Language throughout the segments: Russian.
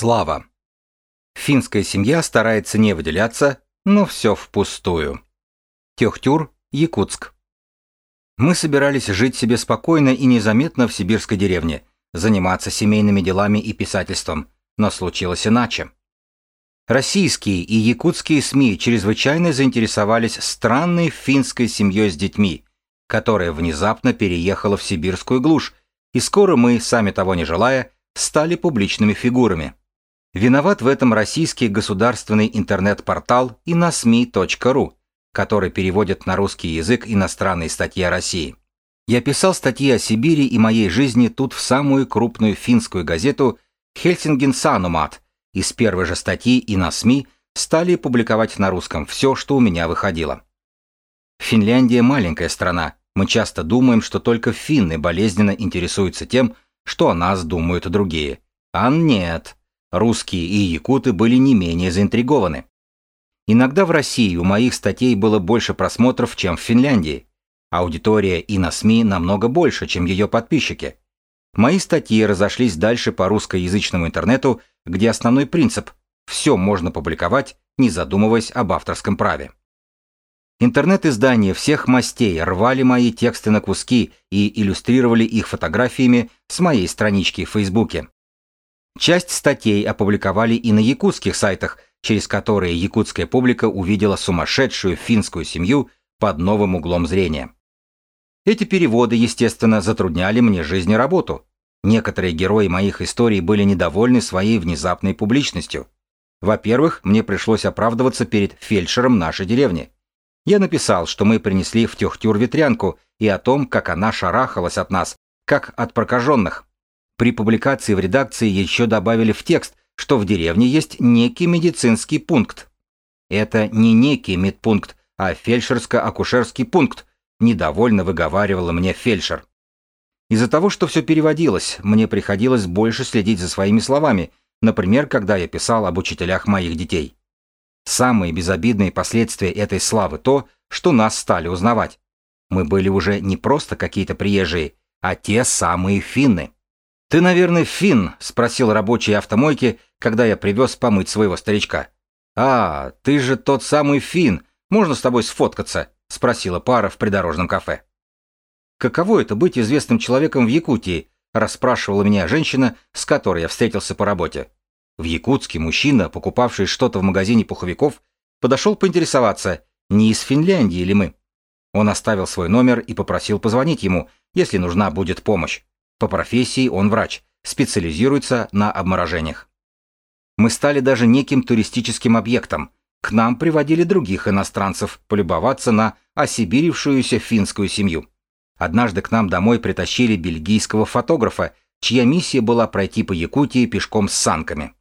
Слава. Финская семья старается не выделяться, но все впустую. Техтюр, Якутск. Мы собирались жить себе спокойно и незаметно в сибирской деревне, заниматься семейными делами и писательством, но случилось иначе. Российские и якутские СМИ чрезвычайно заинтересовались странной финской семьей с детьми, которая внезапно переехала в сибирскую глушь, и скоро мы, сами того не желая, стали публичными фигурами. Виноват в этом российский государственный интернет-портал inasmi.ru, который переводит на русский язык иностранные статьи о России. Я писал статьи о Сибири и моей жизни тут в самую крупную финскую газету «Хельсинген Санумат», и с первой же статьи и на СМИ стали публиковать на русском все, что у меня выходило. Финляндия маленькая страна, мы часто думаем, что только финны болезненно интересуются тем, что о нас думают другие. А нет, русские и якуты были не менее заинтригованы. Иногда в России у моих статей было больше просмотров, чем в Финляндии. Аудитория и на СМИ намного больше, чем ее подписчики. Мои статьи разошлись дальше по русскоязычному интернету, где основной принцип – все можно публиковать, не задумываясь об авторском праве. Интернет-издания всех мастей рвали мои тексты на куски и иллюстрировали их фотографиями с моей странички в Фейсбуке. Часть статей опубликовали и на якутских сайтах, через которые якутская публика увидела сумасшедшую финскую семью под новым углом зрения. Эти переводы, естественно, затрудняли мне жизнь и работу. Некоторые герои моих историй были недовольны своей внезапной публичностью. Во-первых, мне пришлось оправдываться перед фельдшером нашей деревни. Я написал, что мы принесли в Тюхтюр ветрянку и о том, как она шарахалась от нас, как от прокаженных. При публикации в редакции еще добавили в текст, что в деревне есть некий медицинский пункт. Это не некий медпункт, а фельдшерско-акушерский пункт, недовольно выговаривала мне фельдшер. Из-за того, что все переводилось, мне приходилось больше следить за своими словами, например, когда я писал об учителях моих детей. Самые безобидные последствия этой славы то, что нас стали узнавать. Мы были уже не просто какие-то приезжие, а те самые финны. «Ты, наверное, финн?» — спросил рабочий автомойки, когда я привез помыть своего старичка. «А, ты же тот самый финн. Можно с тобой сфоткаться?» — спросила пара в придорожном кафе. «Каково это быть известным человеком в Якутии?» — расспрашивала меня женщина, с которой я встретился по работе. В Якутске мужчина, покупавший что-то в магазине пуховиков, подошел поинтересоваться, не из Финляндии ли мы. Он оставил свой номер и попросил позвонить ему, если нужна будет помощь. По профессии он врач, специализируется на обморожениях. Мы стали даже неким туристическим объектом. К нам приводили других иностранцев полюбоваться на осибирившуюся финскую семью. Однажды к нам домой притащили бельгийского фотографа, чья миссия была пройти по Якутии пешком с санками.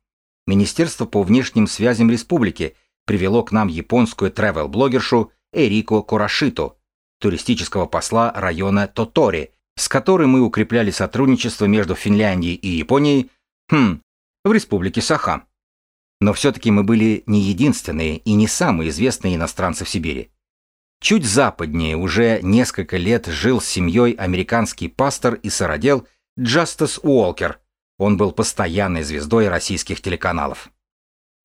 Министерство по внешним связям республики привело к нам японскую тревел-блогершу Эрико Курашиту, туристического посла района Тотори, с которой мы укрепляли сотрудничество между Финляндией и Японией, хм, в республике Саха. Но все-таки мы были не единственные и не самые известные иностранцы в Сибири. Чуть западнее уже несколько лет жил с семьей американский пастор и сородел Джастас Уолкер – он был постоянной звездой российских телеканалов.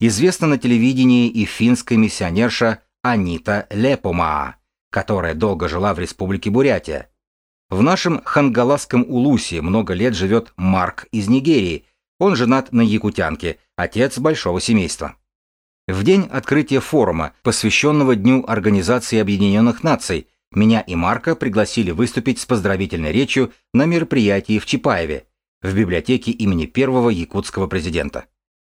Известна на телевидении и финская миссионерша Анита Лепомаа, которая долго жила в республике Бурятия. В нашем Хангаласском Улусе много лет живет Марк из Нигерии. Он женат на якутянке, отец большого семейства. В день открытия форума, посвященного Дню Организации Объединенных Наций, меня и Марка пригласили выступить с поздравительной речью на мероприятии в Чапаеве, в библиотеке имени первого якутского президента.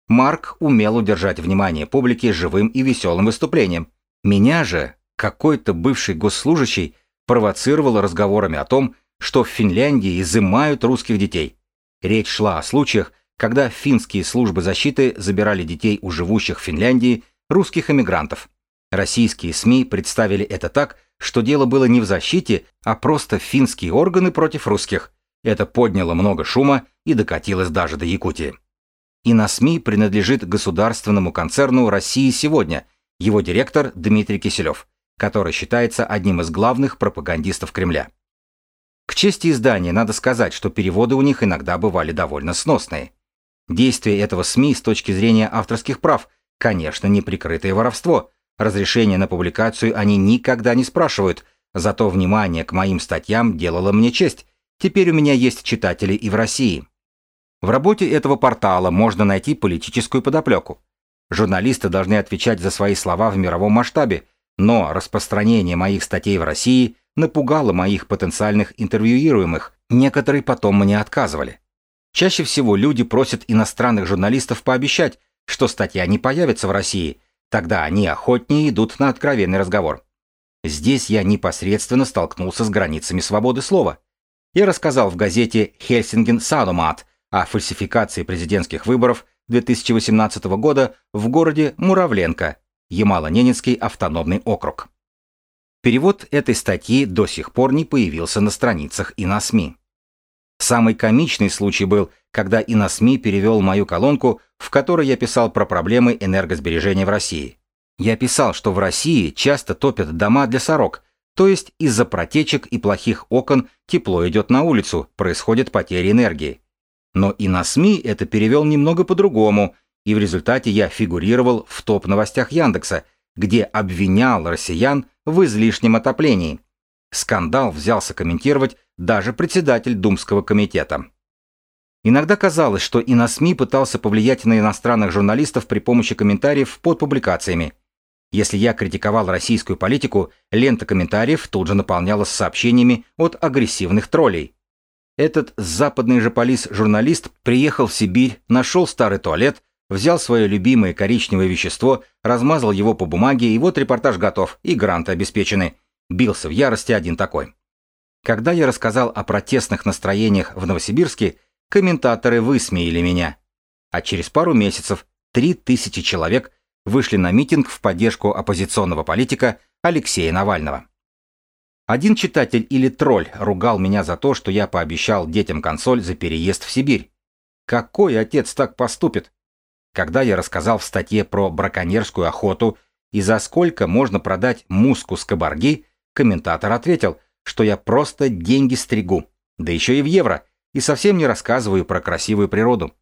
Марк умел удержать внимание публики живым и веселым выступлением. Меня же, какой-то бывший госслужащий, провоцировал разговорами о том, что в Финляндии изымают русских детей. Речь шла о случаях, когда финские службы защиты забирали детей у живущих в Финляндии русских эмигрантов. Российские СМИ представили это так, что дело было не в защите, а просто финские органы против русских. Это подняло много шума и докатилось даже до Якутии. И на СМИ принадлежит государственному концерну «России сегодня», его директор Дмитрий Киселев, который считается одним из главных пропагандистов Кремля. К чести издания надо сказать, что переводы у них иногда бывали довольно сносные. Действие этого СМИ с точки зрения авторских прав, конечно, не прикрытое воровство. Разрешение на публикацию они никогда не спрашивают, зато внимание к моим статьям делало мне честь. Теперь у меня есть читатели и в России. В работе этого портала можно найти политическую подоплеку. Журналисты должны отвечать за свои слова в мировом масштабе, но распространение моих статей в России напугало моих потенциальных интервьюируемых, некоторые потом мне отказывали. Чаще всего люди просят иностранных журналистов пообещать, что статья не появится в России, тогда они охотнее идут на откровенный разговор. Здесь я непосредственно столкнулся с границами свободы слова. Я рассказал в газете «Хельсинген Садомат» о фальсификации президентских выборов 2018 года в городе Муравленко, Ямало-Ненецкий автономный округ. Перевод этой статьи до сих пор не появился на страницах и на СМИ. Самый комичный случай был, когда и на СМИ перевел мою колонку, в которой я писал про проблемы энергосбережения в России. Я писал, что в России часто топят дома для сорок, то есть из-за протечек и плохих окон тепло идет на улицу, происходит потеря энергии. Но и на СМИ это перевел немного по-другому, и в результате я фигурировал в топ-новостях Яндекса, где обвинял россиян в излишнем отоплении. Скандал взялся комментировать даже председатель Думского комитета. Иногда казалось, что и на СМИ пытался повлиять на иностранных журналистов при помощи комментариев под публикациями. Если я критиковал российскую политику, лента комментариев тут же наполнялась сообщениями от агрессивных троллей. Этот западный же полис-журналист приехал в Сибирь, нашел старый туалет, взял свое любимое коричневое вещество, размазал его по бумаге, и вот репортаж готов, и гранты обеспечены. Бился в ярости один такой. Когда я рассказал о протестных настроениях в Новосибирске, комментаторы высмеяли меня. А через пару месяцев три тысячи человек вышли на митинг в поддержку оппозиционного политика Алексея Навального. Один читатель или тролль ругал меня за то, что я пообещал детям консоль за переезд в Сибирь. Какой отец так поступит? Когда я рассказал в статье про браконьерскую охоту и за сколько можно продать муску с кабарги, комментатор ответил, что я просто деньги стригу, да еще и в евро, и совсем не рассказываю про красивую природу.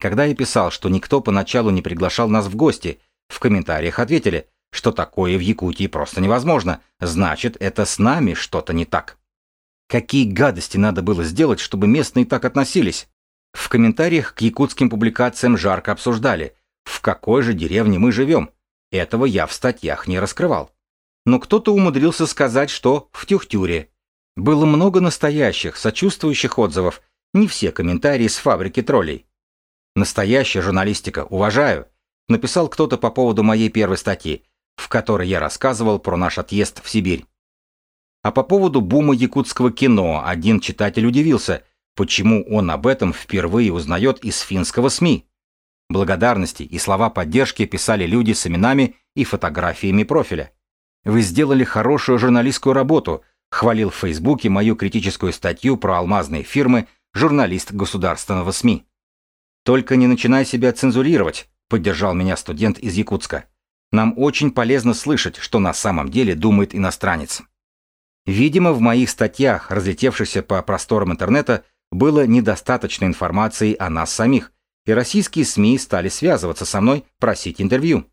Когда я писал, что никто поначалу не приглашал нас в гости, в комментариях ответили – что такое в Якутии просто невозможно, значит, это с нами что-то не так. Какие гадости надо было сделать, чтобы местные так относились? В комментариях к якутским публикациям жарко обсуждали, в какой же деревне мы живем. Этого я в статьях не раскрывал. Но кто-то умудрился сказать, что в Тюхтюре. Было много настоящих, сочувствующих отзывов, не все комментарии с фабрики троллей. Настоящая журналистика, уважаю. Написал кто-то по поводу моей первой статьи в которой я рассказывал про наш отъезд в Сибирь. А по поводу бума якутского кино один читатель удивился, почему он об этом впервые узнает из финского СМИ. Благодарности и слова поддержки писали люди с именами и фотографиями профиля. Вы сделали хорошую журналистскую работу, хвалил в Фейсбуке мою критическую статью про алмазные фирмы журналист государственного СМИ. Только не начинай себя цензурировать, поддержал меня студент из Якутска. Нам очень полезно слышать, что на самом деле думает иностранец. Видимо, в моих статьях, разлетевшихся по просторам интернета, было недостаточно информации о нас самих, и российские СМИ стали связываться со мной, просить интервью.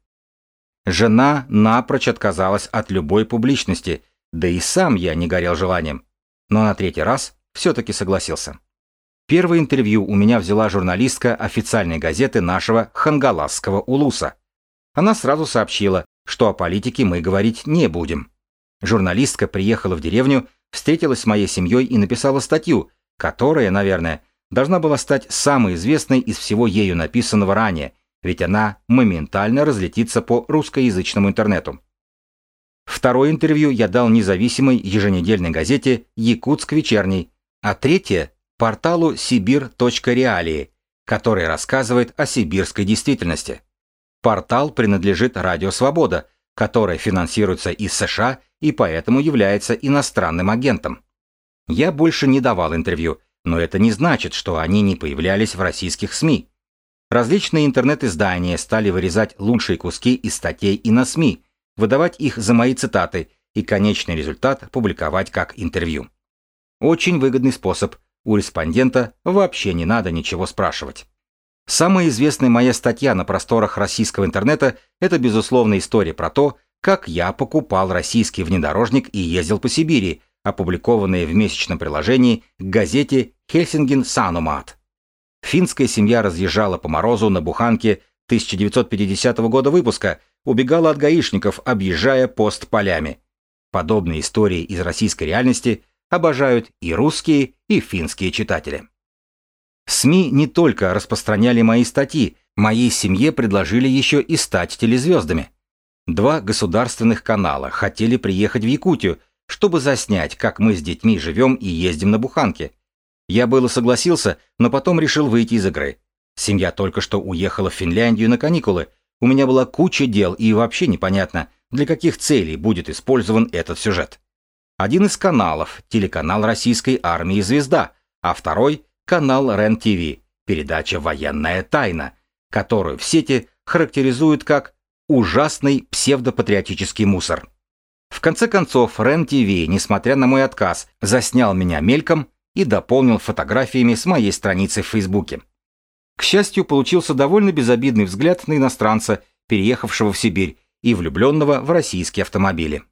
Жена напрочь отказалась от любой публичности, да и сам я не горел желанием. Но на третий раз все-таки согласился. Первое интервью у меня взяла журналистка официальной газеты нашего Хангаласского улуса – она сразу сообщила, что о политике мы говорить не будем. Журналистка приехала в деревню, встретилась с моей семьей и написала статью, которая, наверное, должна была стать самой известной из всего ею написанного ранее, ведь она моментально разлетится по русскоязычному интернету. Второе интервью я дал независимой еженедельной газете «Якутск вечерний», а третье – порталу sibir.реалии, который рассказывает о сибирской действительности. Портал принадлежит Радио Свобода, которое финансируется из США и поэтому является иностранным агентом. Я больше не давал интервью, но это не значит, что они не появлялись в российских СМИ. Различные интернет-издания стали вырезать лучшие куски из статей и на СМИ, выдавать их за мои цитаты и конечный результат публиковать как интервью. Очень выгодный способ, у респондента вообще не надо ничего спрашивать. Самая известная моя статья на просторах российского интернета – это, безусловно, история про то, как я покупал российский внедорожник и ездил по Сибири, опубликованная в месячном приложении к газете «Хельсинген Санумат». Финская семья разъезжала по морозу на буханке 1950 года выпуска, убегала от гаишников, объезжая пост полями. Подобные истории из российской реальности обожают и русские, и финские читатели. СМИ не только распространяли мои статьи, моей семье предложили еще и стать телезвездами. Два государственных канала хотели приехать в Якутию, чтобы заснять, как мы с детьми живем и ездим на буханке. Я было согласился, но потом решил выйти из игры. Семья только что уехала в Финляндию на каникулы. У меня была куча дел и вообще непонятно, для каких целей будет использован этот сюжет. Один из каналов – телеканал российской армии «Звезда», а второй – канал РЕН-ТВ, передача «Военная тайна», которую в сети характеризуют как «ужасный псевдопатриотический мусор». В конце концов, РЕН-ТВ, несмотря на мой отказ, заснял меня мельком и дополнил фотографиями с моей страницы в Фейсбуке. К счастью, получился довольно безобидный взгляд на иностранца, переехавшего в Сибирь, и влюбленного в российские автомобили.